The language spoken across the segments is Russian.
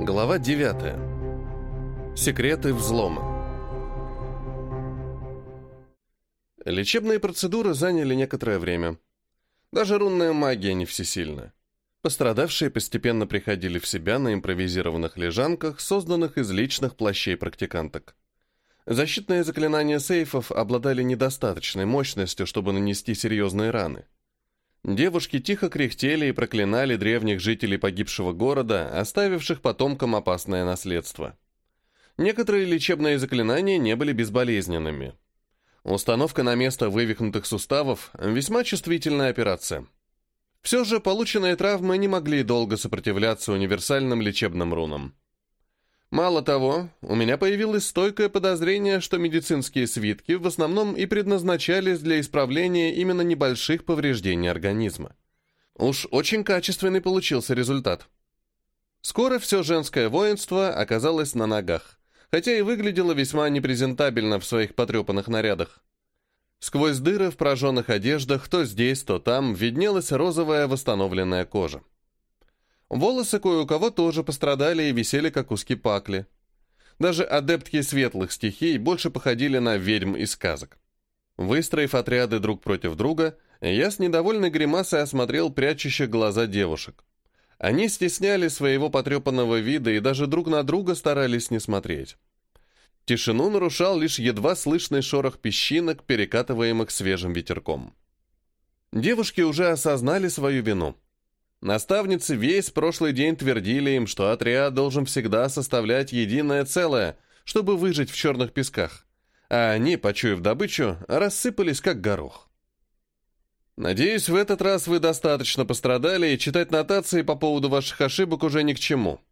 Глава 9. Секреты взлома. Лечебные процедуры заняли некоторое время. Даже рунная магия не всесильна. Пострадавшие постепенно приходили в себя на импровизированных лежанках, созданных из личных плащей практиканток. Защитные заклинания сейфов обладали недостаточной мощностью, чтобы нанести серьезные раны. Девушки тихо кряхтели и проклинали древних жителей погибшего города, оставивших потомкам опасное наследство. Некоторые лечебные заклинания не были безболезненными. Установка на место вывихнутых суставов – весьма чувствительная операция. Все же полученные травмы не могли долго сопротивляться универсальным лечебным рунам. Мало того, у меня появилось стойкое подозрение, что медицинские свитки в основном и предназначались для исправления именно небольших повреждений организма. Уж очень качественный получился результат. Скоро все женское воинство оказалось на ногах, хотя и выглядело весьма непрезентабельно в своих потрепанных нарядах. Сквозь дыры в прожженных одеждах то здесь, то там виднелась розовая восстановленная кожа. Волосы кое у кого тоже пострадали и висели, как куски пакли. Даже адептки светлых стихий больше походили на ведьм из сказок. Выстроив отряды друг против друга, я с недовольной гримасой осмотрел прячущих глаза девушек. Они стесняли своего потрепанного вида и даже друг на друга старались не смотреть. Тишину нарушал лишь едва слышный шорох песчинок, перекатываемых свежим ветерком. Девушки уже осознали свою вину. Наставницы весь прошлый день твердили им, что отряд должен всегда составлять единое целое, чтобы выжить в черных песках. А они, почуяв добычу, рассыпались как горох. Надеюсь, в этот раз вы достаточно пострадали, и читать нотации по поводу ваших ошибок уже ни к чему.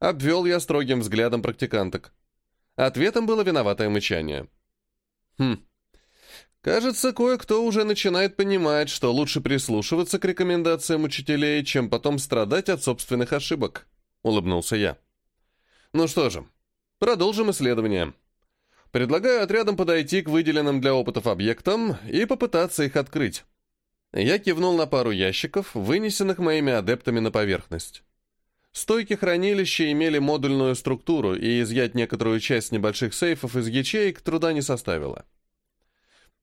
Обвел я строгим взглядом практиканток. Ответом было виноватое мычание. Хм, Кажется, кое-кто уже начинает понимать, что лучше прислушиваться к рекомендациям учителей, чем потом страдать от собственных ошибок, улыбнулся я. Ну что же, продолжим исследование. Предлагаю отрядам подойти к выделенным для опытов объектам и попытаться их открыть. Я кивнул на пару ящиков, вынесенных моими адептами на поверхность. Стойки хранилища имели модульную структуру, и изъять некоторую часть небольших сейфов из ячеек труда не составило.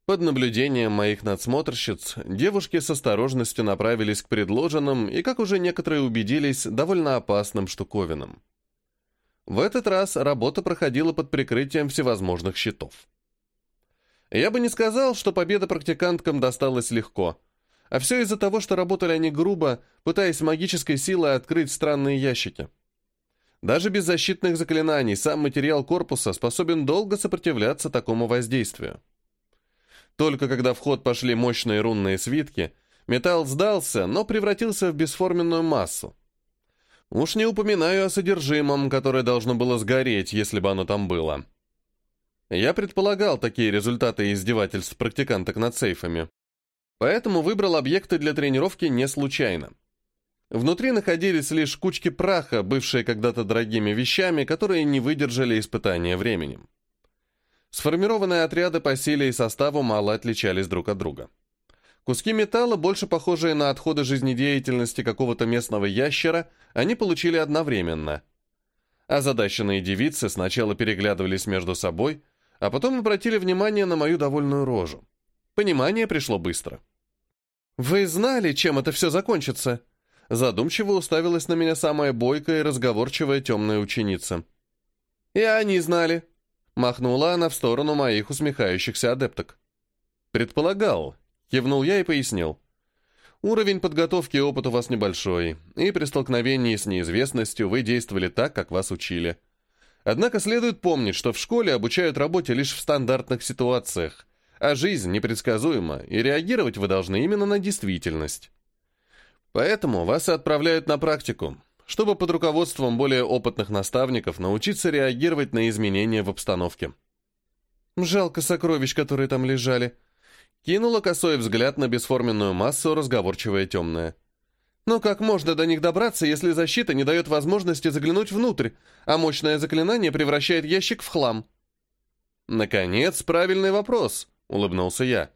Под наблюдением моих надсмотрщиц девушки с осторожностью направились к предложенным и, как уже некоторые убедились, довольно опасным штуковинам. В этот раз работа проходила под прикрытием всевозможных щитов. Я бы не сказал, что победа практиканткам досталась легко, а все из-за того, что работали они грубо, пытаясь магической силой открыть странные ящики. Даже без защитных заклинаний сам материал корпуса способен долго сопротивляться такому воздействию. Только когда в ход пошли мощные рунные свитки, металл сдался, но превратился в бесформенную массу. Уж не упоминаю о содержимом, которое должно было сгореть, если бы оно там было. Я предполагал такие результаты издевательств практиканток над сейфами. Поэтому выбрал объекты для тренировки не случайно. Внутри находились лишь кучки праха, бывшие когда-то дорогими вещами, которые не выдержали испытания временем. Сформированные отряды по силе и составу мало отличались друг от друга. Куски металла, больше похожие на отходы жизнедеятельности какого-то местного ящера, они получили одновременно. Озадаченные девицы сначала переглядывались между собой, а потом обратили внимание на мою довольную рожу. Понимание пришло быстро. «Вы знали, чем это все закончится?» Задумчиво уставилась на меня самая бойкая и разговорчивая темная ученица. «И они знали», Махнула она в сторону моих усмехающихся адепток. «Предполагал», — кивнул я и пояснил. «Уровень подготовки и опыт у вас небольшой, и при столкновении с неизвестностью вы действовали так, как вас учили. Однако следует помнить, что в школе обучают работе лишь в стандартных ситуациях, а жизнь непредсказуема, и реагировать вы должны именно на действительность. Поэтому вас отправляют на практику, чтобы под руководством более опытных наставников научиться реагировать на изменения в обстановке. Жалко сокровищ, которые там лежали. Кинула косой взгляд на бесформенную массу, разговорчивая темная. Но как можно до них добраться, если защита не дает возможности заглянуть внутрь, а мощное заклинание превращает ящик в хлам? Наконец, правильный вопрос, улыбнулся я.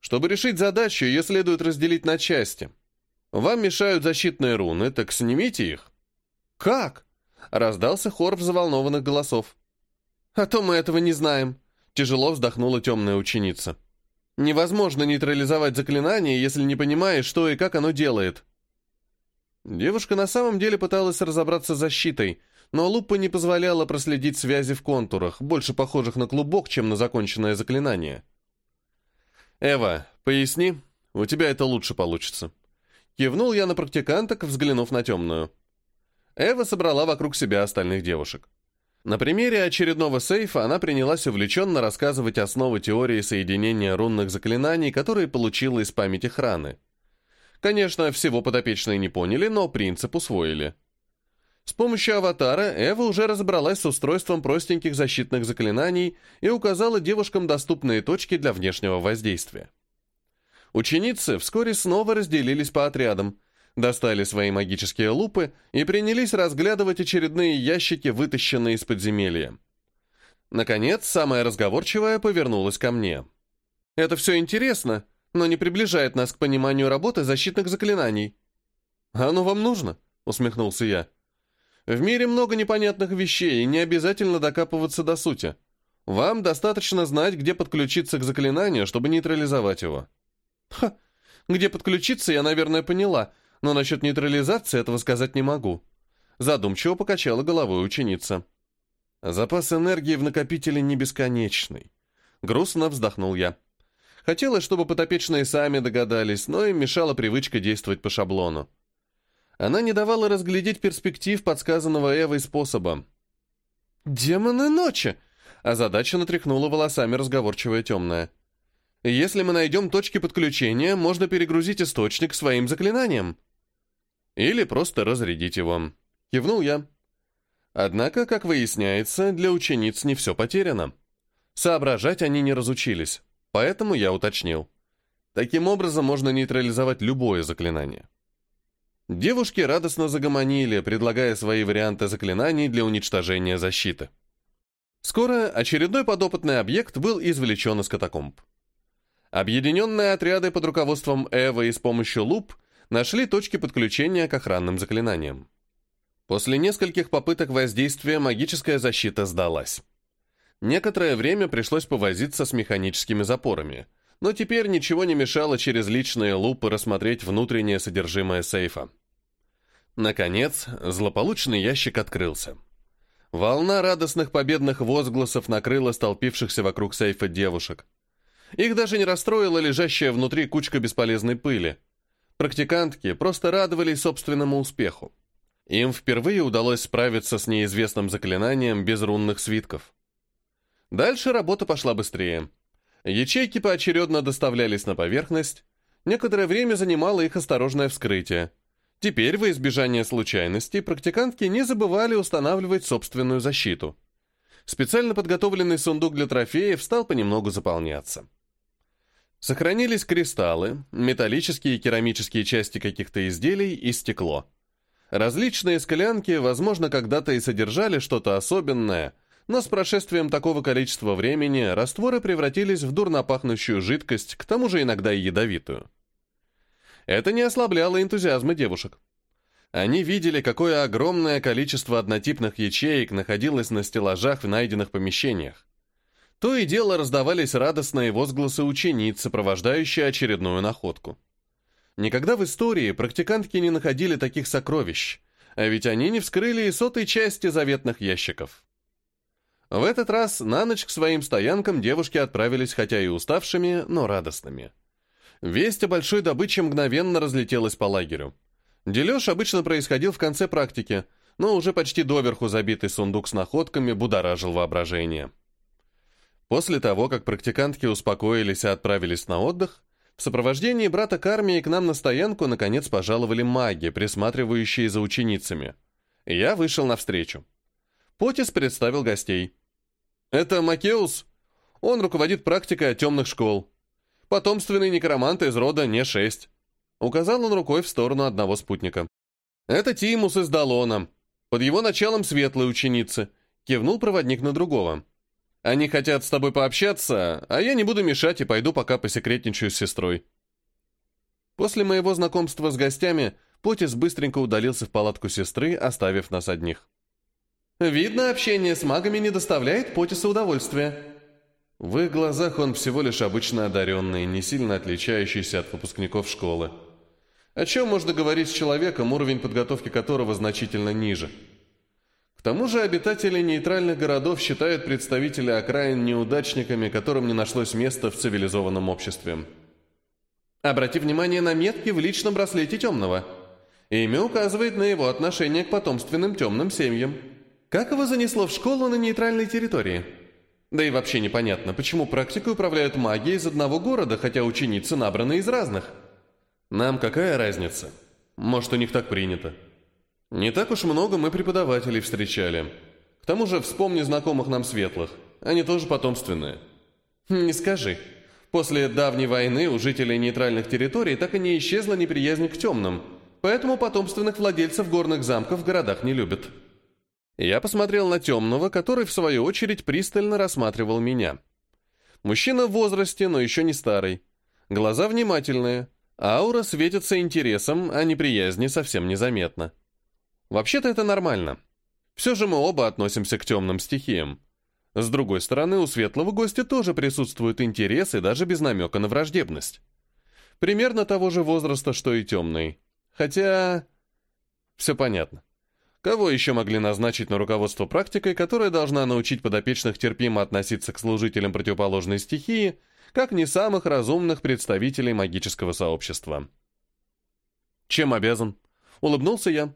Чтобы решить задачу, ее следует разделить на части — вам мешают защитные руны, так снимите их. Как? Раздался хор взволнованных голосов. «А то мы этого не знаем», — тяжело вздохнула темная ученица. «Невозможно нейтрализовать заклинание, если не понимаешь, что и как оно делает». Девушка на самом деле пыталась разобраться с защитой, но лупа не позволяла проследить связи в контурах, больше похожих на клубок, чем на законченное заклинание. «Эва, поясни, у тебя это лучше получится». Кивнул я на практиканток, взглянув на темную. Эва собрала вокруг себя остальных девушек. На примере очередного сейфа она принялась увлеченно рассказывать основы теории соединения рунных заклинаний, которые получила из памяти храны. Конечно, всего подопечные не поняли, но принцип усвоили. С помощью аватара Эва уже разобралась с устройством простеньких защитных заклинаний и указала девушкам доступные точки для внешнего воздействия. Ученицы вскоре снова разделились по отрядам, достали свои магические лупы и принялись разглядывать очередные ящики, вытащенные из подземелья. Наконец, самая разговорчивая повернулась ко мне. «Это все интересно, но не приближает нас к пониманию работы защитных заклинаний». «Оно вам нужно?» — усмехнулся я. В мире много непонятных вещей, и не обязательно докапываться до сути. Вам достаточно знать, где подключиться к заклинанию, чтобы нейтрализовать его. Ха, где подключиться, я, наверное, поняла, но насчет нейтрализации этого сказать не могу. Задумчиво покачала головой ученица. Запас энергии в накопителе не бесконечный. Грустно вздохнул я. Хотелось, чтобы подопечные сами догадались, но им мешала привычка действовать по шаблону. Она не давала разглядеть перспектив подсказанного Эвой способа. «Демоны ночи!» Озадаченно тряхнула волосами разговорчивая темная. «Если мы найдем точки подключения, можно перегрузить источник своим заклинанием». «Или просто разрядить его», — кивнул я. Однако, как выясняется, для учениц не все потеряно. Соображать они не разучились, поэтому я уточнил. Таким образом можно нейтрализовать любое заклинание. Девушки радостно загомонили, предлагая свои варианты заклинаний для уничтожения защиты. Скоро очередной подопытный объект был извлечен из катакомб. Объединенные отряды под руководством Эвы и с помощью луп нашли точки подключения к охранным заклинаниям. После нескольких попыток воздействия магическая защита сдалась. Некоторое время пришлось повозиться с механическими запорами – но теперь ничего не мешало через личные лупы рассмотреть внутреннее содержимое сейфа. Наконец, злополучный ящик открылся. Волна радостных победных возгласов накрыла столпившихся вокруг сейфа девушек. Их даже не расстроила лежащая внутри кучка бесполезной пыли. Практикантки просто радовались собственному успеху. Им впервые удалось справиться с неизвестным заклинанием без рунных свитков. Дальше работа пошла быстрее. Ячейки поочередно доставлялись на поверхность. Некоторое время занимало их осторожное вскрытие. Теперь, во избежание случайностей, практикантки не забывали устанавливать собственную защиту. Специально подготовленный сундук для трофеев стал понемногу заполняться. Сохранились кристаллы, металлические и керамические части каких-то изделий и стекло. Различные склянки, возможно, когда-то и содержали что-то особенное, но с прошествием такого количества времени растворы превратились в дурно пахнущую жидкость, к тому же иногда и ядовитую. Это не ослабляло энтузиазма девушек. Они видели, какое огромное количество однотипных ячеек находилось на стеллажах в найденных помещениях. То и дело раздавались радостные возгласы учениц, сопровождающие очередную находку. Никогда в истории практикантки не находили таких сокровищ, а ведь они не вскрыли и сотой части заветных ящиков. В этот раз на ночь к своим стоянкам девушки отправились хотя и уставшими, но радостными. Весть о большой добыче мгновенно разлетелась по лагерю. Дележ обычно происходил в конце практики, но уже почти доверху забитый сундук с находками будоражил воображение. После того, как практикантки успокоились и отправились на отдых, в сопровождении брата к армии к нам на стоянку наконец пожаловали маги, присматривающие за ученицами. Я вышел навстречу. Потис представил гостей. Это Макеус. Он руководит практикой темных школ. Потомственный некромант из рода Не-6. Указал он рукой в сторону одного спутника. Это Тимус из Далона. Под его началом светлые ученицы. Кивнул проводник на другого. Они хотят с тобой пообщаться, а я не буду мешать и пойду пока посекретничаю с сестрой. После моего знакомства с гостями Потис быстренько удалился в палатку сестры, оставив нас одних. Видно, общение с магами не доставляет Потису удовольствия. В их глазах он всего лишь обычно одаренный, не сильно отличающийся от выпускников школы. О чем можно говорить с человеком, уровень подготовки которого значительно ниже? Тому же обитатели нейтральных городов считают представителей окраин неудачниками, которым не нашлось места в цивилизованном обществе. Обрати внимание на метки в личном браслете темного. Имя указывает на его отношение к потомственным темным семьям. Как его занесло в школу на нейтральной территории? Да и вообще непонятно, почему практикой управляют маги из одного города, хотя ученицы набраны из разных. Нам какая разница? Может, у них так принято. Не так уж много мы преподавателей встречали. К тому же вспомни знакомых нам светлых. Они тоже потомственные. Не скажи. После давней войны у жителей нейтральных территорий так и не исчезла неприязнь к темным, поэтому потомственных владельцев горных замков в городах не любят. Я посмотрел на темного, который, в свою очередь, пристально рассматривал меня. Мужчина в возрасте, но еще не старый. Глаза внимательные. Аура светится интересом, а неприязни совсем незаметно. Вообще-то это нормально. Все же мы оба относимся к темным стихиям. С другой стороны, у светлого гостя тоже присутствует интерес и даже без намека на враждебность. Примерно того же возраста, что и темный. Хотя... Все понятно. Кого еще могли назначить на руководство практикой, которая должна научить подопечных терпимо относиться к служителям противоположной стихии, как не самых разумных представителей магического сообщества? «Чем обязан?» — улыбнулся я.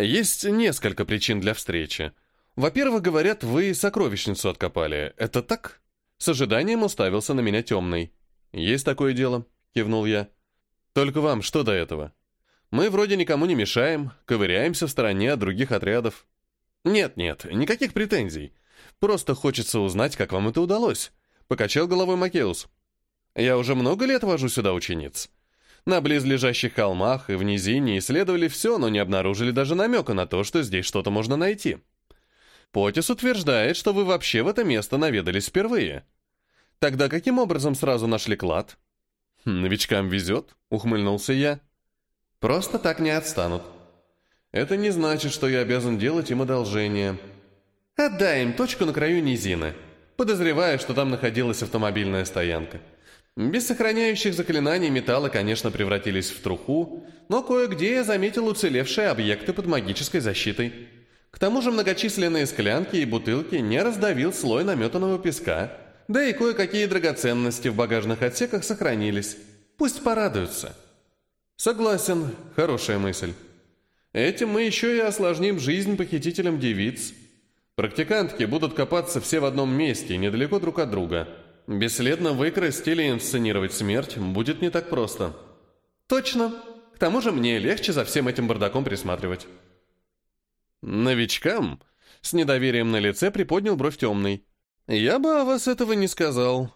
«Есть несколько причин для встречи. Во-первых, говорят, вы сокровищницу откопали. Это так?» С ожиданием уставился на меня темный. «Есть такое дело», — кивнул я. «Только вам что до этого?» Мы вроде никому не мешаем, ковыряемся в стороне от других отрядов. Нет-нет, никаких претензий. Просто хочется узнать, как вам это удалось. Покачал головой Макеус. Я уже много лет вожу сюда учениц. На близлежащих холмах и в низине исследовали все, но не обнаружили даже намека на то, что здесь что-то можно найти. Потис утверждает, что вы вообще в это место наведались впервые. Тогда каким образом сразу нашли клад? «Новичкам везет», — ухмыльнулся я. Просто так не отстанут. Это не значит, что я обязан делать им одолжение. Отдай им точку на краю низины, подозревая, что там находилась автомобильная стоянка. Без сохраняющих заклинаний металлы, конечно, превратились в труху, но кое-где я заметил уцелевшие объекты под магической защитой. К тому же многочисленные склянки и бутылки не раздавил слой наметанного песка, да и кое-какие драгоценности в багажных отсеках сохранились. Пусть порадуются. Согласен, хорошая мысль. Этим мы еще и осложним жизнь похитителям девиц. Практикантки будут копаться все в одном месте, недалеко друг от друга. Бесследно выкрасть или инсценировать смерть будет не так просто. Точно. К тому же мне легче за всем этим бардаком присматривать. Новичкам? С недоверием на лице приподнял бровь темный. Я бы о вас этого не сказал.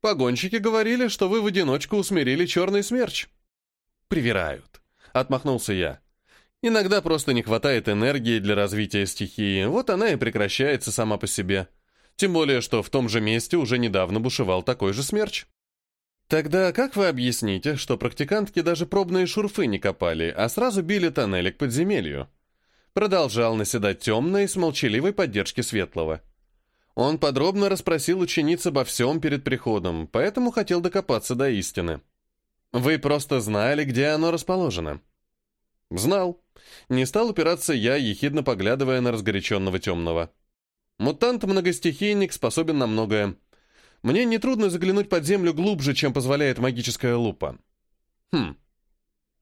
Погонщики говорили, что вы в одиночку усмирили черный смерч привирают. Отмахнулся я. Иногда просто не хватает энергии для развития стихии, вот она и прекращается сама по себе. Тем более, что в том же месте уже недавно бушевал такой же смерч. Тогда как вы объясните, что практикантки даже пробные шурфы не копали, а сразу били тоннели к подземелью? Продолжал наседать темный с молчаливой поддержки Светлого. Он подробно расспросил учениц обо всем перед приходом, поэтому хотел докопаться до истины. Вы просто знали, где оно расположено. Знал. Не стал упираться я, ехидно поглядывая на разгоряченного темного. Мутант-многостихийник способен на многое. Мне нетрудно заглянуть под землю глубже, чем позволяет магическая лупа. Хм.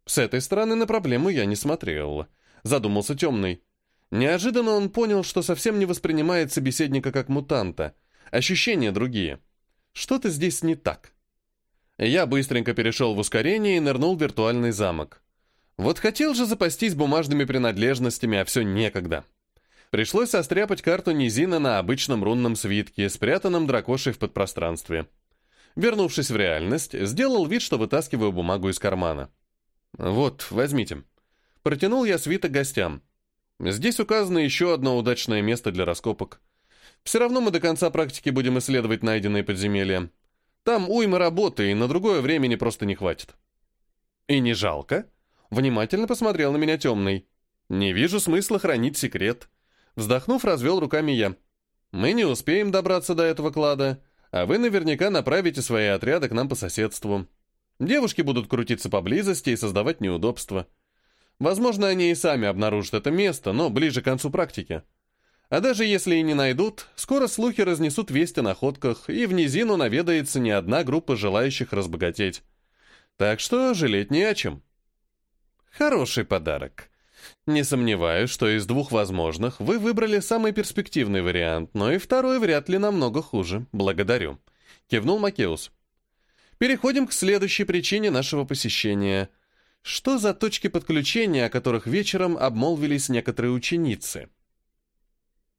С этой стороны на проблему я не смотрел. Задумался темный. Неожиданно он понял, что совсем не воспринимает собеседника как мутанта. Ощущения другие. Что-то здесь не так. Я быстренько перешел в ускорение и нырнул в виртуальный замок. Вот хотел же запастись бумажными принадлежностями, а все некогда. Пришлось состряпать карту низина на обычном рунном свитке, спрятанном дракошей в подпространстве. Вернувшись в реальность, сделал вид, что вытаскиваю бумагу из кармана. «Вот, возьмите». Протянул я свиток гостям. Здесь указано еще одно удачное место для раскопок. Все равно мы до конца практики будем исследовать найденные подземелья. Там уйма работы, и на другое времени просто не хватит. И не жалко? Внимательно посмотрел на меня темный. Не вижу смысла хранить секрет. Вздохнув, развел руками я. Мы не успеем добраться до этого клада, а вы наверняка направите свои отряды к нам по соседству. Девушки будут крутиться поблизости и создавать неудобства. Возможно, они и сами обнаружат это место, но ближе к концу практики. А даже если и не найдут, скоро слухи разнесут весть о находках, и в низину наведается не одна группа желающих разбогатеть. Так что жалеть не о чем. Хороший подарок. Не сомневаюсь, что из двух возможных вы выбрали самый перспективный вариант, но и второй вряд ли намного хуже. Благодарю. Кивнул Макеус. Переходим к следующей причине нашего посещения. Что за точки подключения, о которых вечером обмолвились некоторые ученицы?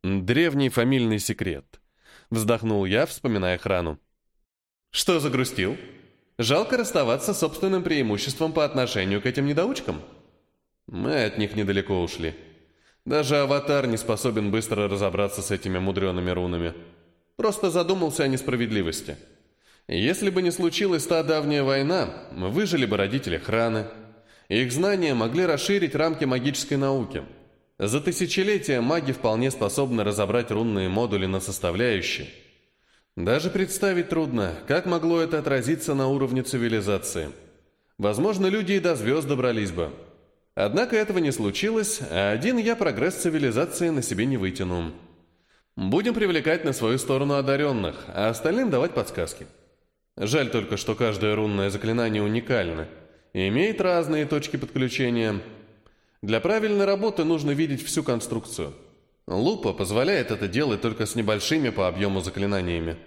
Древний фамильный секрет. Вздохнул я, вспоминая охрану. Что загрустил? Жалко расставаться с собственным преимуществом по отношению к этим недоучкам? Мы от них недалеко ушли. Даже аватар не способен быстро разобраться с этими мудреными рунами. Просто задумался о несправедливости. Если бы не случилась та давняя война, выжили бы родители храны. Их знания могли расширить рамки магической науки. За тысячелетия маги вполне способны разобрать рунные модули на составляющие. Даже представить трудно, как могло это отразиться на уровне цивилизации. Возможно, люди и до звезд добрались бы – Однако этого не случилось, а один я прогресс цивилизации на себе не вытяну. Будем привлекать на свою сторону одаренных, а остальным давать подсказки. Жаль только, что каждое рунное заклинание уникально и имеет разные точки подключения. Для правильной работы нужно видеть всю конструкцию. Лупа позволяет это делать только с небольшими по объему заклинаниями.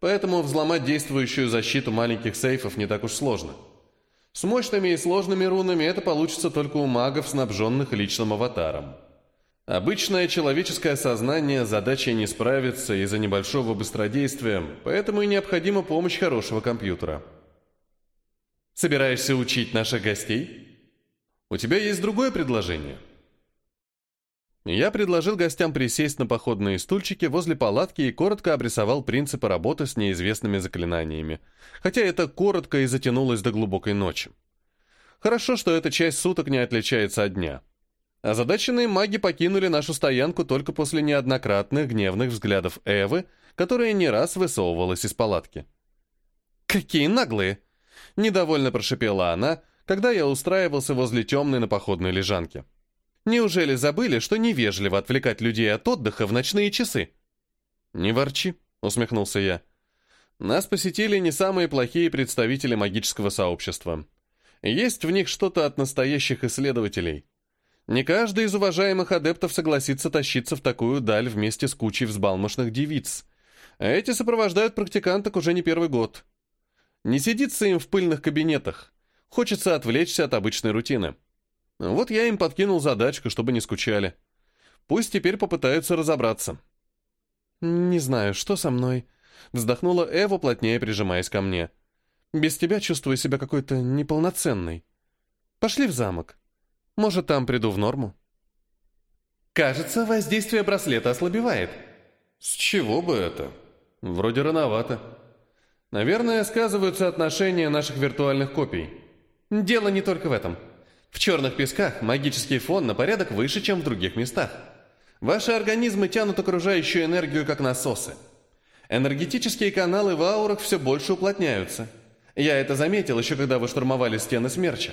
Поэтому взломать действующую защиту маленьких сейфов не так уж сложно. С мощными и сложными рунами это получится только у магов, снабженных личным аватаром. Обычное человеческое сознание задачей не справится из-за небольшого быстродействия, поэтому и необходима помощь хорошего компьютера. Собираешься учить наших гостей? У тебя есть другое предложение? Я предложил гостям присесть на походные стульчики возле палатки и коротко обрисовал принципы работы с неизвестными заклинаниями, хотя это коротко и затянулось до глубокой ночи. Хорошо, что эта часть суток не отличается от дня. Озадаченные маги покинули нашу стоянку только после неоднократных гневных взглядов Эвы, которая не раз высовывалась из палатки. «Какие наглые!» — недовольно прошипела она, когда я устраивался возле темной на походной лежанке. Неужели забыли, что невежливо отвлекать людей от отдыха в ночные часы? Не ворчи, усмехнулся я. Нас посетили не самые плохие представители магического сообщества. Есть в них что-то от настоящих исследователей. Не каждый из уважаемых адептов согласится тащиться в такую даль вместе с кучей взбалмошных девиц. Эти сопровождают практиканток уже не первый год. Не сидится им в пыльных кабинетах. Хочется отвлечься от обычной рутины. Вот я им подкинул задачку, чтобы не скучали. Пусть теперь попытаются разобраться. «Не знаю, что со мной?» Вздохнула Эва, плотнее прижимаясь ко мне. «Без тебя чувствую себя какой-то неполноценной. Пошли в замок. Может, там приду в норму». «Кажется, воздействие браслета ослабевает». «С чего бы это? Вроде рановато. Наверное, сказываются отношения наших виртуальных копий». «Дело не только в этом». В черных песках магический фон на порядок выше, чем в других местах. Ваши организмы тянут окружающую энергию, как насосы. Энергетические каналы в аурах все больше уплотняются. Я это заметил еще, когда вы штурмовали стены смерча.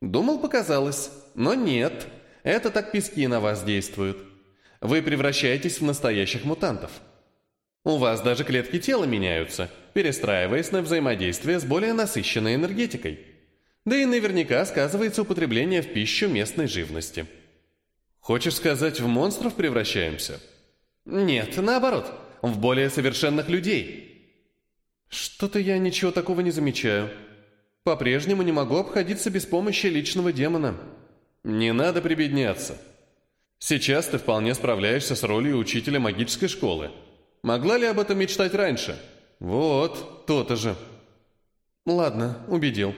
Думал, показалось, но нет. Это так пески на вас действуют. Вы превращаетесь в настоящих мутантов. У вас даже клетки тела меняются, перестраиваясь на взаимодействие с более насыщенной энергетикой. Да и наверняка сказывается употребление в пищу местной живности. Хочешь сказать, в монстров превращаемся? Нет, наоборот, в более совершенных людей. Что-то я ничего такого не замечаю. По-прежнему не могу обходиться без помощи личного демона. Не надо прибедняться. Сейчас ты вполне справляешься с ролью учителя магической школы. Могла ли об этом мечтать раньше? Вот, то-то же. Ладно, убедил.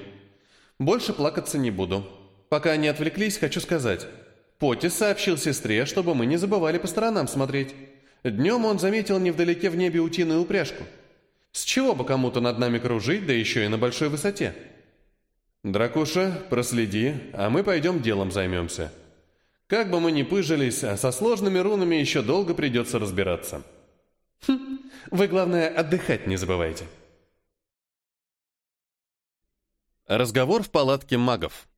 Больше плакаться не буду. Пока они отвлеклись, хочу сказать. Потис сообщил сестре, чтобы мы не забывали по сторонам смотреть. Днем он заметил невдалеке в небе утиную упряжку. С чего бы кому-то над нами кружить, да еще и на большой высоте? Дракуша, проследи, а мы пойдем делом займемся. Как бы мы ни пыжились, а со сложными рунами еще долго придется разбираться. Хм, вы, главное, отдыхать не забывайте. Разговор в палатке магов.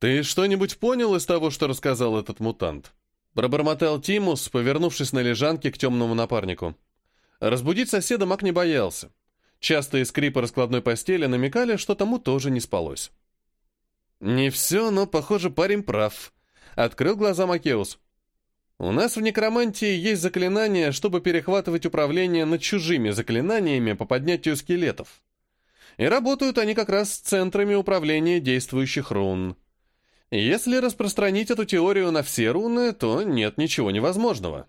«Ты что-нибудь понял из того, что рассказал этот мутант?» Пробормотал Тимус, повернувшись на лежанке к темному напарнику. Разбудить соседа маг не боялся. Частые скрипы раскладной постели намекали, что тому тоже не спалось. «Не все, но, похоже, парень прав», — открыл глаза Макеус. «У нас в некромантии есть заклинания, чтобы перехватывать управление над чужими заклинаниями по поднятию скелетов. И работают они как раз с центрами управления действующих рун. Если распространить эту теорию на все руны, то нет ничего невозможного.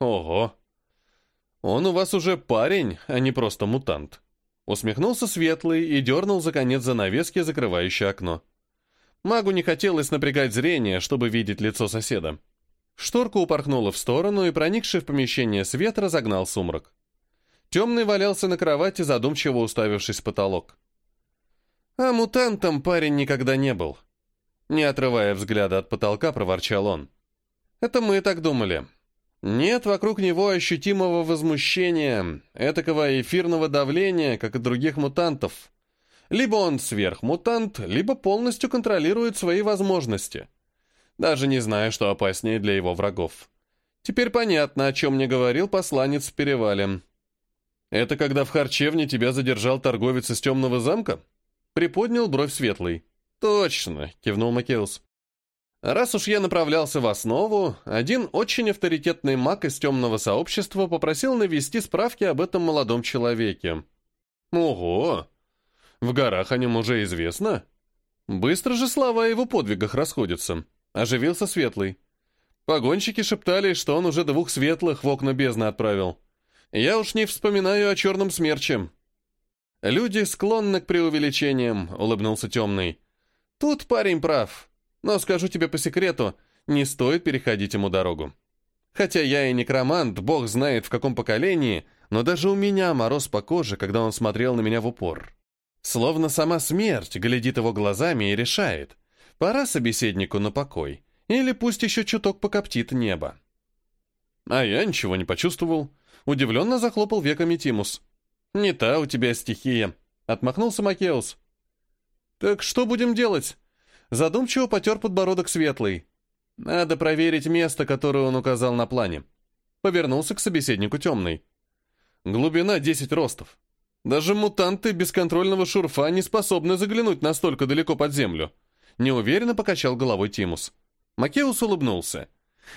Ого! Он у вас уже парень, а не просто мутант. Усмехнулся Светлый и дернул за конец занавески, закрывающей окно. Магу не хотелось напрягать зрение, чтобы видеть лицо соседа. Шторка упорхнула в сторону, и проникший в помещение свет разогнал сумрак. Темный валялся на кровати, задумчиво уставившись в потолок. А мутантом парень никогда не был. Не отрывая взгляда от потолка, проворчал он. «Это мы так думали. Нет вокруг него ощутимого возмущения, этакого эфирного давления, как и других мутантов. Либо он сверхмутант, либо полностью контролирует свои возможности. Даже не знаю, что опаснее для его врагов. Теперь понятно, о чем мне говорил посланец в перевале. Это когда в харчевне тебя задержал торговец из темного замка? Приподнял бровь светлый. «Точно», — кивнул Макеус. «Раз уж я направлялся в основу, один очень авторитетный маг из темного сообщества попросил навести справки об этом молодом человеке». «Ого! В горах о нем уже известно?» Быстро же слова о его подвигах расходятся. Оживился Светлый. Погонщики шептали, что он уже двух светлых в окна бездны отправил. Я уж не вспоминаю о черном смерче. Люди склонны к преувеличениям, улыбнулся темный. Тут парень прав. Но скажу тебе по секрету, не стоит переходить ему дорогу. Хотя я и некромант, бог знает в каком поколении, но даже у меня мороз по коже, когда он смотрел на меня в упор. Словно сама смерть глядит его глазами и решает, пора собеседнику на покой, или пусть еще чуток покоптит небо. А я ничего не почувствовал. Удивленно захлопал веками Тимус. «Не та у тебя стихия», — отмахнулся Макеус. «Так что будем делать?» Задумчиво потер подбородок светлый. «Надо проверить место, которое он указал на плане». Повернулся к собеседнику темный. «Глубина 10 ростов. Даже мутанты бесконтрольного шурфа не способны заглянуть настолько далеко под землю». Неуверенно покачал головой Тимус. Макеус улыбнулся.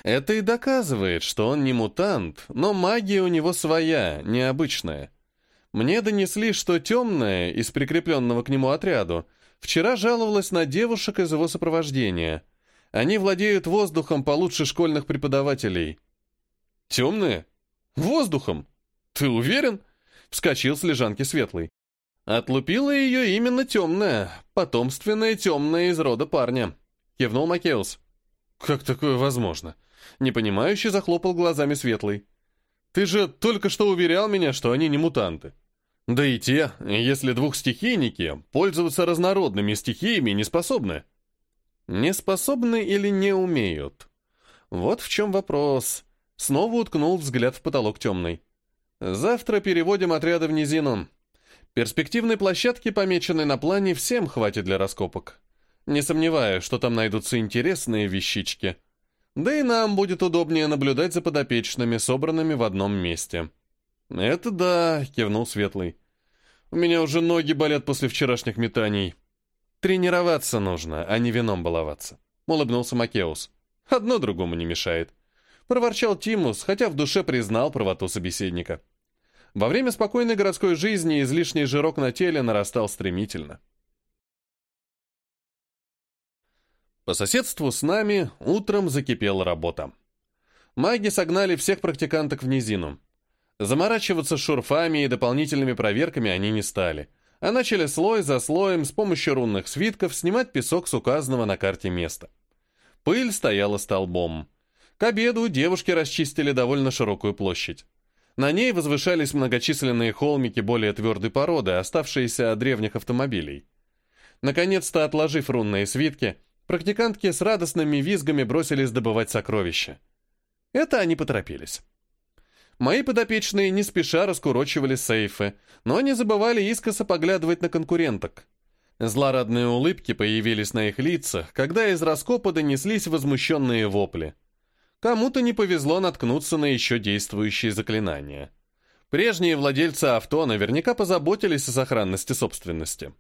«Это и доказывает, что он не мутант, но магия у него своя, необычная. Мне донесли, что темная из прикрепленного к нему отряду Вчера жаловалась на девушек из его сопровождения. Они владеют воздухом получше школьных преподавателей. Темные? Воздухом? Ты уверен? Вскочил с лежанки светлый. Отлупила ее именно темная, потомственная темная из рода парня. Кивнул Макеус. Как такое возможно? Непонимающе захлопал глазами светлый. Ты же только что уверял меня, что они не мутанты. Да и те, если двухстихийники, пользоваться разнородными стихиями не способны. Не способны или не умеют? Вот в чем вопрос. Снова уткнул взгляд в потолок темный. Завтра переводим отряды в низину. Перспективной площадки, помеченной на плане, всем хватит для раскопок. Не сомневаюсь, что там найдутся интересные вещички. Да и нам будет удобнее наблюдать за подопечными, собранными в одном месте. «Это да», — кивнул Светлый. «У меня уже ноги болят после вчерашних метаний». «Тренироваться нужно, а не вином баловаться», — улыбнулся Макеус. «Одно другому не мешает». Проворчал Тимус, хотя в душе признал правоту собеседника. Во время спокойной городской жизни излишний жирок на теле нарастал стремительно. По соседству с нами утром закипела работа. Маги согнали всех практиканток в низину. Заморачиваться шурфами и дополнительными проверками они не стали, а начали слой за слоем с помощью рунных свитков снимать песок с указанного на карте места. Пыль стояла столбом. К обеду девушки расчистили довольно широкую площадь. На ней возвышались многочисленные холмики более твердой породы, оставшиеся от древних автомобилей. Наконец-то, отложив рунные свитки, практикантки с радостными визгами бросились добывать сокровища. Это они поторопились. Мои подопечные не спеша раскурочивали сейфы, но не забывали искоса поглядывать на конкуренток. Злорадные улыбки появились на их лицах, когда из раскопа донеслись возмущенные вопли. Кому-то не повезло наткнуться на еще действующие заклинания. Прежние владельцы авто наверняка позаботились о сохранности собственности.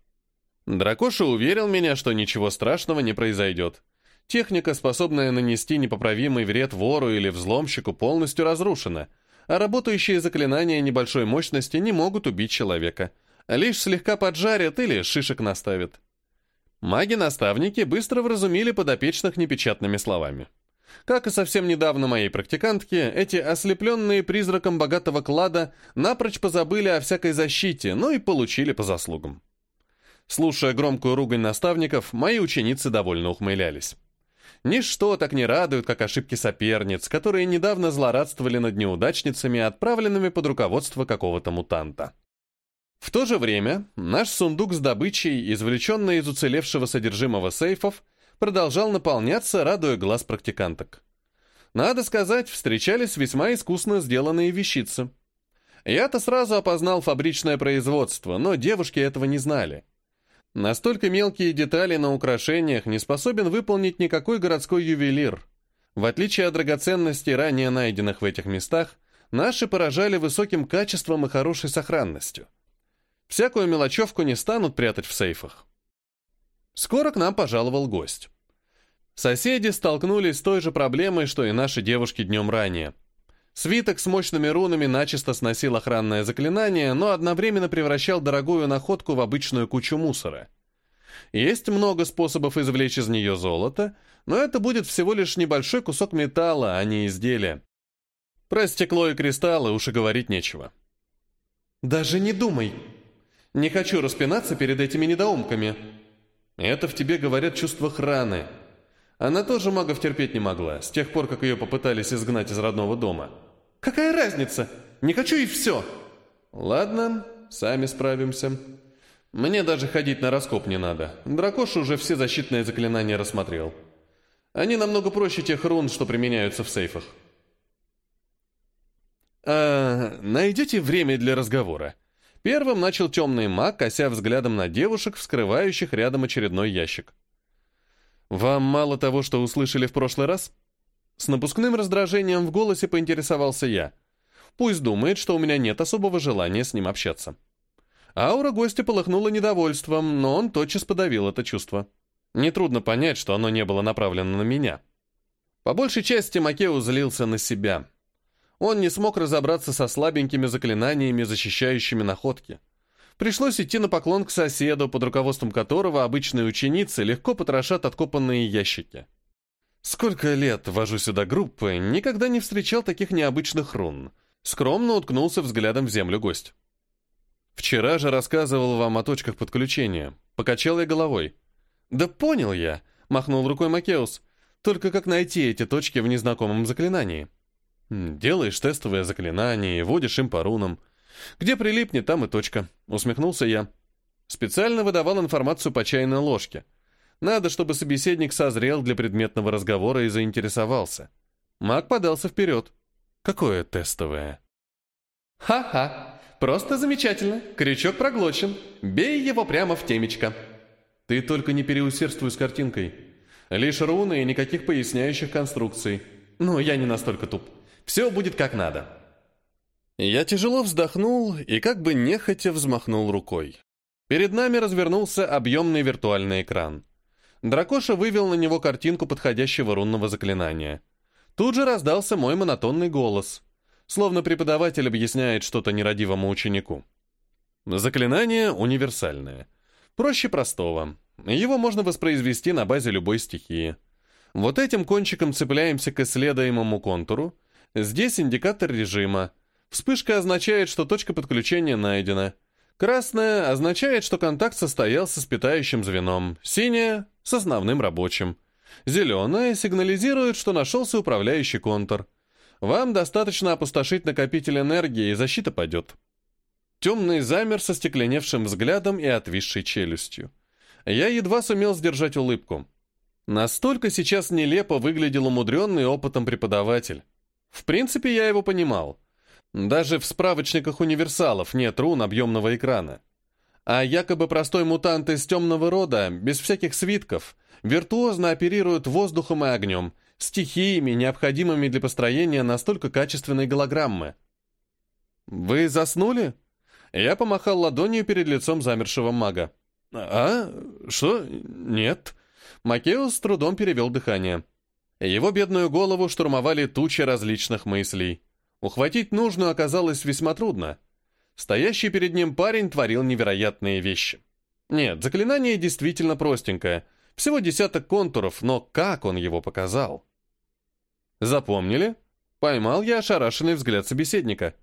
Дракоша уверил меня, что ничего страшного не произойдет. Техника, способная нанести непоправимый вред вору или взломщику, полностью разрушена, а работающие заклинания небольшой мощности не могут убить человека, лишь слегка поджарят или шишек наставят. Маги-наставники быстро вразумили подопечных непечатными словами. Как и совсем недавно моей практикантке, эти ослепленные призраком богатого клада напрочь позабыли о всякой защите, но и получили по заслугам. Слушая громкую ругань наставников, мои ученицы довольно ухмылялись. Ничто так не радует, как ошибки соперниц, которые недавно злорадствовали над неудачницами, отправленными под руководство какого-то мутанта. В то же время наш сундук с добычей, извлеченный из уцелевшего содержимого сейфов, продолжал наполняться, радуя глаз практиканток. Надо сказать, встречались весьма искусно сделанные вещицы. Я-то сразу опознал фабричное производство, но девушки этого не знали. Настолько мелкие детали на украшениях не способен выполнить никакой городской ювелир. В отличие от драгоценностей, ранее найденных в этих местах, наши поражали высоким качеством и хорошей сохранностью. Всякую мелочевку не станут прятать в сейфах. Скоро к нам пожаловал гость. Соседи столкнулись с той же проблемой, что и наши девушки днем ранее. Свиток с мощными рунами начисто сносил охранное заклинание, но одновременно превращал дорогую находку в обычную кучу мусора. Есть много способов извлечь из нее золото, но это будет всего лишь небольшой кусок металла, а не изделие. Про стекло и кристаллы уж и говорить нечего. «Даже не думай. Не хочу распинаться перед этими недоумками», это в тебе говорят чувства храны. Она тоже магов терпеть не могла, с тех пор, как ее попытались изгнать из родного дома. Какая разница? Не хочу и все. Ладно, сами справимся. Мне даже ходить на раскоп не надо. Дракоша уже все защитные заклинания рассмотрел. Они намного проще тех рун, что применяются в сейфах. «А, найдете время для разговора?» Первым начал темный маг, кося взглядом на девушек, вскрывающих рядом очередной ящик. «Вам мало того, что услышали в прошлый раз?» С напускным раздражением в голосе поинтересовался я. Пусть думает, что у меня нет особого желания с ним общаться. Аура гостя полыхнула недовольством, но он тотчас подавил это чувство. Нетрудно понять, что оно не было направлено на меня. По большей части Макеу злился на себя он не смог разобраться со слабенькими заклинаниями, защищающими находки. Пришлось идти на поклон к соседу, под руководством которого обычные ученицы легко потрошат откопанные ящики. Сколько лет вожу сюда группы, никогда не встречал таких необычных рун. Скромно уткнулся взглядом в землю гость. Вчера же рассказывал вам о точках подключения. Покачал я головой. «Да понял я», — махнул рукой Макеус. «Только как найти эти точки в незнакомом заклинании?» Делаешь тестовое заклинание водишь им по рунам. Где прилипнет, там и точка. Усмехнулся я. Специально выдавал информацию по чайной ложке. Надо, чтобы собеседник созрел для предметного разговора и заинтересовался. Маг подался вперед. Какое тестовое? Ха-ха, просто замечательно. Крючок проглочен. Бей его прямо в темечко. Ты только не переусердствуй с картинкой. Лишь руны и никаких поясняющих конструкций. Ну, я не настолько туп. Все будет как надо». Я тяжело вздохнул и как бы нехотя взмахнул рукой. Перед нами развернулся объемный виртуальный экран. Дракоша вывел на него картинку подходящего рунного заклинания. Тут же раздался мой монотонный голос, словно преподаватель объясняет что-то нерадивому ученику. Заклинание универсальное. Проще простого. Его можно воспроизвести на базе любой стихии. Вот этим кончиком цепляемся к исследуемому контуру, Здесь индикатор режима. Вспышка означает, что точка подключения найдена. Красная означает, что контакт состоялся с питающим звеном. Синяя — с основным рабочим. Зеленая сигнализирует, что нашелся управляющий контур. Вам достаточно опустошить накопитель энергии, и защита падет. Темный замер со стекленевшим взглядом и отвисшей челюстью. Я едва сумел сдержать улыбку. Настолько сейчас нелепо выглядел умудренный опытом преподаватель. В принципе, я его понимал. Даже в справочниках универсалов нет рун объемного экрана. А якобы простой мутант из темного рода, без всяких свитков, виртуозно оперирует воздухом и огнем, стихиями, необходимыми для построения настолько качественной голограммы. «Вы заснули?» Я помахал ладонью перед лицом замершего мага. «А? Что? Нет». Макеус с трудом перевел дыхание. Его бедную голову штурмовали тучи различных мыслей. Ухватить нужную оказалось весьма трудно. Стоящий перед ним парень творил невероятные вещи. Нет, заклинание действительно простенькое. Всего десяток контуров, но как он его показал? Запомнили? Поймал я ошарашенный взгляд собеседника.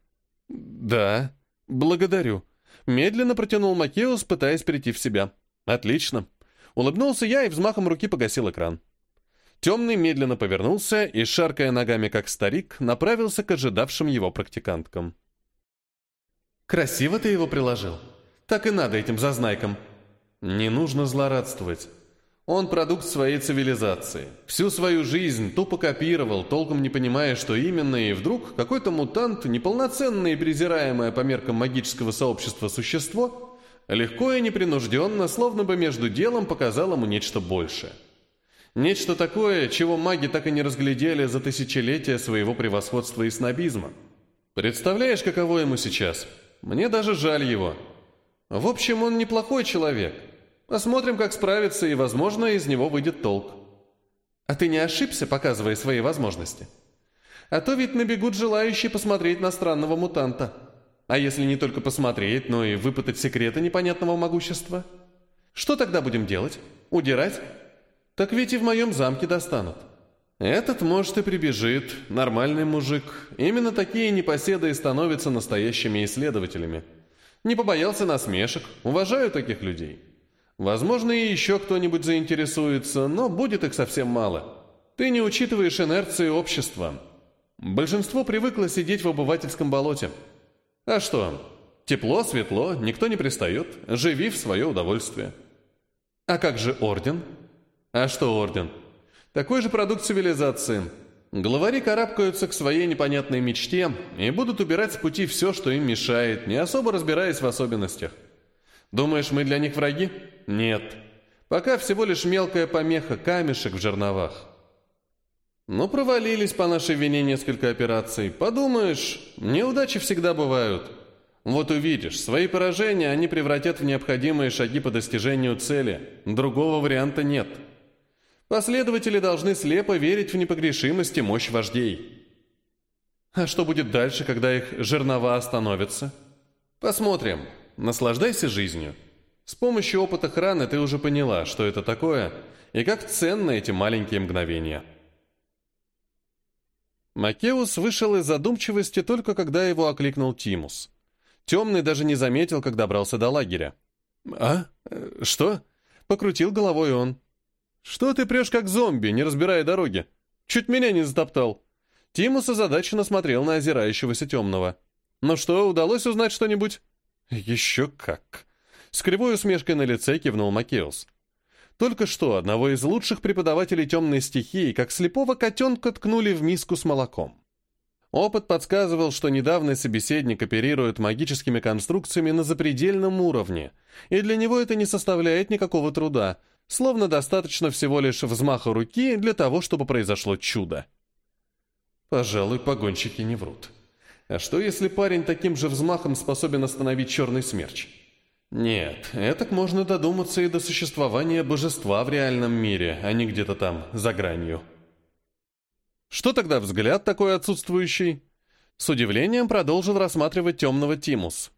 «Да, благодарю». Медленно протянул Макеус, пытаясь прийти в себя. «Отлично». Улыбнулся я и взмахом руки погасил экран. Темный медленно повернулся и, шаркая ногами как старик, направился к ожидавшим его практиканткам. «Красиво ты его приложил. Так и надо этим зазнайкам». «Не нужно злорадствовать. Он продукт своей цивилизации. Всю свою жизнь тупо копировал, толком не понимая, что именно, и вдруг какой-то мутант, неполноценное и презираемое по меркам магического сообщества существо, легко и непринужденно, словно бы между делом показал ему нечто большее». Нечто такое, чего маги так и не разглядели за тысячелетия своего превосходства и снобизма. Представляешь, каково ему сейчас? Мне даже жаль его. В общем, он неплохой человек. Посмотрим, как справится, и, возможно, из него выйдет толк. А ты не ошибся, показывая свои возможности? А то ведь набегут желающие посмотреть на странного мутанта. А если не только посмотреть, но и выпытать секреты непонятного могущества? Что тогда будем делать? Удирать? Так ведь и в моем замке достанут. Этот, может, и прибежит. Нормальный мужик. Именно такие непоседы и становятся настоящими исследователями. Не побоялся насмешек. Уважаю таких людей. Возможно, и еще кто-нибудь заинтересуется, но будет их совсем мало. Ты не учитываешь инерции общества. Большинство привыкло сидеть в обывательском болоте. А что? Тепло, светло, никто не пристает. Живи в свое удовольствие. А как же орден? А что орден? Такой же продукт цивилизации. Главари карабкаются к своей непонятной мечте и будут убирать с пути все, что им мешает, не особо разбираясь в особенностях. Думаешь, мы для них враги? Нет. Пока всего лишь мелкая помеха, камешек в жерновах. Ну, провалились по нашей вине несколько операций. Подумаешь, неудачи всегда бывают. Вот увидишь, свои поражения они превратят в необходимые шаги по достижению цели. Другого варианта нет. Последователи должны слепо верить в непогрешимость и мощь вождей. А что будет дальше, когда их жернова остановятся? Посмотрим. Наслаждайся жизнью. С помощью опыта храны ты уже поняла, что это такое, и как ценны эти маленькие мгновения. Макеус вышел из задумчивости только когда его окликнул Тимус. Темный даже не заметил, как добрался до лагеря. «А? Что?» — покрутил головой он. «Что ты прешь как зомби, не разбирая дороги? Чуть меня не затоптал». Тимус озадаченно смотрел на озирающегося темного. «Ну что, удалось узнать что-нибудь?» «Еще как!» С кривой усмешкой на лице кивнул Макеус. Только что одного из лучших преподавателей темной стихии, как слепого котенка, ткнули в миску с молоком. Опыт подсказывал, что недавний собеседник оперирует магическими конструкциями на запредельном уровне, и для него это не составляет никакого труда, словно достаточно всего лишь взмаха руки для того, чтобы произошло чудо. Пожалуй, погонщики не врут. А что, если парень таким же взмахом способен остановить черный смерч? Нет, этак можно додуматься и до существования божества в реальном мире, а не где-то там, за гранью. Что тогда взгляд такой отсутствующий? С удивлением продолжил рассматривать темного Тимус.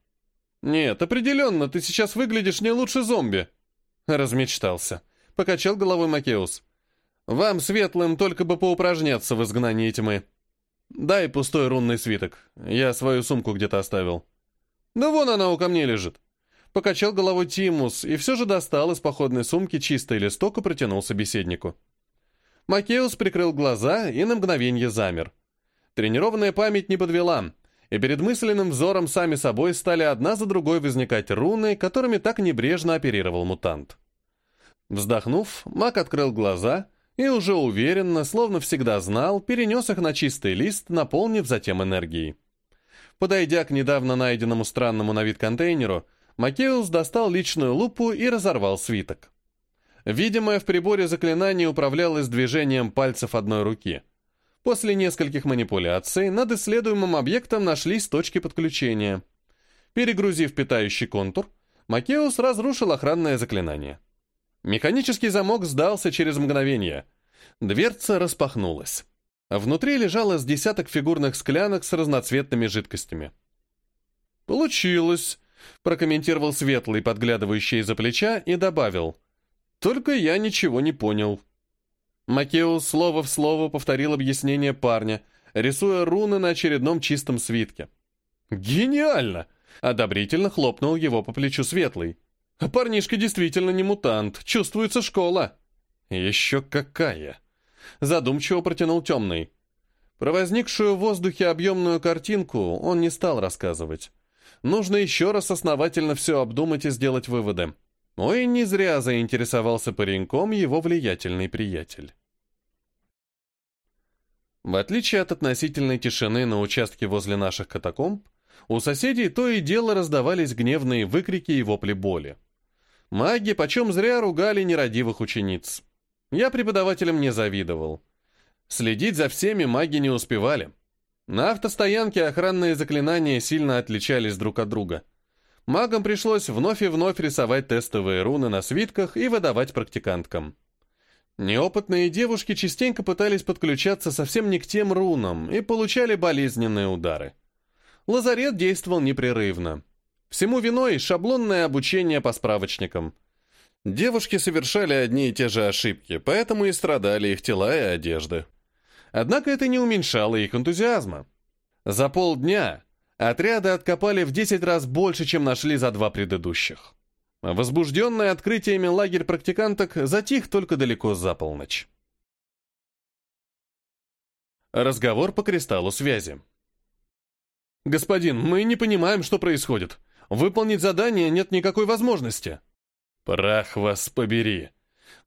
«Нет, определенно, ты сейчас выглядишь не лучше зомби», Размечтался. Покачал головой Макеус. Вам, светлым, только бы поупражняться в изгнании тьмы. Дай пустой рунный свиток. Я свою сумку где-то оставил. Да вон она у камней лежит. Покачал головой Тимус и все же достал из походной сумки чистый листок и протянул собеседнику. Макеус прикрыл глаза и на мгновение замер. Тренированная память не подвела, и перед мысленным взором сами собой стали одна за другой возникать руны, которыми так небрежно оперировал мутант. Вздохнув, маг открыл глаза и уже уверенно, словно всегда знал, перенес их на чистый лист, наполнив затем энергией. Подойдя к недавно найденному странному на вид контейнеру, Макеус достал личную лупу и разорвал свиток. Видимое в приборе заклинание управлялось движением пальцев одной руки. После нескольких манипуляций над исследуемым объектом нашлись точки подключения. Перегрузив питающий контур, Макеус разрушил охранное заклинание. Механический замок сдался через мгновение. Дверца распахнулась. Внутри лежало с десяток фигурных склянок с разноцветными жидкостями. «Получилось», — прокомментировал Светлый, подглядывающий из-за плеча, и добавил. «Только я ничего не понял». Макеус слово в слово повторил объяснение парня, рисуя руны на очередном чистом свитке. «Гениально!» — одобрительно хлопнул его по плечу Светлый. «Парнишка действительно не мутант, чувствуется школа». «Еще какая!» Задумчиво протянул темный. Про возникшую в воздухе объемную картинку он не стал рассказывать. Нужно еще раз основательно все обдумать и сделать выводы. Ой, не зря заинтересовался пареньком его влиятельный приятель. В отличие от относительной тишины на участке возле наших катакомб, у соседей то и дело раздавались гневные выкрики и вопли боли. Маги почем зря ругали нерадивых учениц. Я преподавателям не завидовал. Следить за всеми маги не успевали. На автостоянке охранные заклинания сильно отличались друг от друга. Магам пришлось вновь и вновь рисовать тестовые руны на свитках и выдавать практиканткам. Неопытные девушки частенько пытались подключаться совсем не к тем рунам и получали болезненные удары. Лазарет действовал непрерывно. Всему виной шаблонное обучение по справочникам – Девушки совершали одни и те же ошибки, поэтому и страдали их тела и одежды. Однако это не уменьшало их энтузиазма. За полдня отряды откопали в 10 раз больше, чем нашли за два предыдущих. Возбужденный открытиями лагерь практиканток затих только далеко за полночь. Разговор по кристаллу связи. «Господин, мы не понимаем, что происходит. Выполнить задание нет никакой возможности». «Прах вас побери!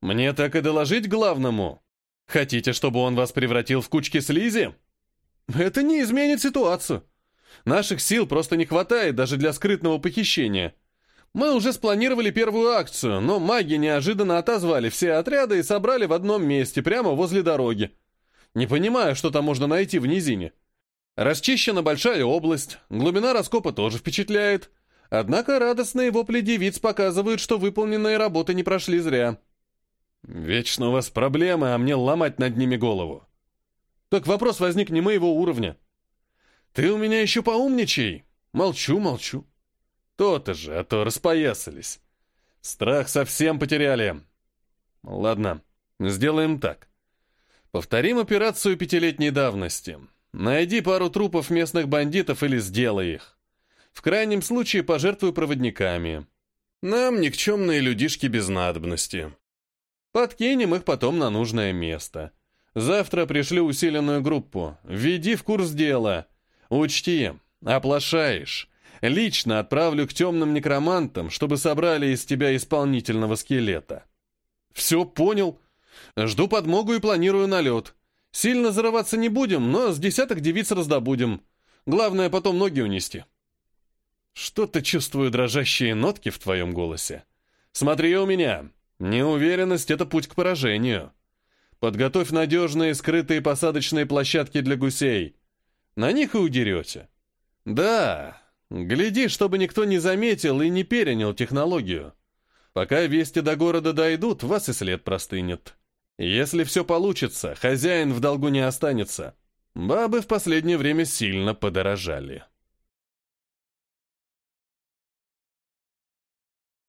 Мне так и доложить главному? Хотите, чтобы он вас превратил в кучки слизи?» «Это не изменит ситуацию. Наших сил просто не хватает даже для скрытного похищения. Мы уже спланировали первую акцию, но маги неожиданно отозвали все отряды и собрали в одном месте, прямо возле дороги. Не понимаю, что там можно найти в низине. Расчищена большая область, глубина раскопа тоже впечатляет». Однако радостные вопли девиц показывают, что выполненные работы не прошли зря. Вечно у вас проблемы, а мне ломать над ними голову. Так вопрос возник не моего уровня. Ты у меня еще поумничай. Молчу, молчу. То-то же, а то распоясались. Страх совсем потеряли. Ладно, сделаем так. Повторим операцию пятилетней давности. Найди пару трупов местных бандитов или сделай их. В крайнем случае пожертвую проводниками. Нам никчемные людишки без надобности. Подкинем их потом на нужное место. Завтра пришлю усиленную группу. Введи в курс дела. Учти, оплошаешь. Лично отправлю к темным некромантам, чтобы собрали из тебя исполнительного скелета. Все, понял. Жду подмогу и планирую налет. Сильно зарываться не будем, но с десяток девиц раздобудем. Главное потом ноги унести. Что-то чувствую дрожащие нотки в твоем голосе. Смотри у меня. Неуверенность — это путь к поражению. Подготовь надежные скрытые посадочные площадки для гусей. На них и удерете. Да, гляди, чтобы никто не заметил и не перенял технологию. Пока вести до города дойдут, вас и след простынет. Если все получится, хозяин в долгу не останется. Бабы в последнее время сильно подорожали.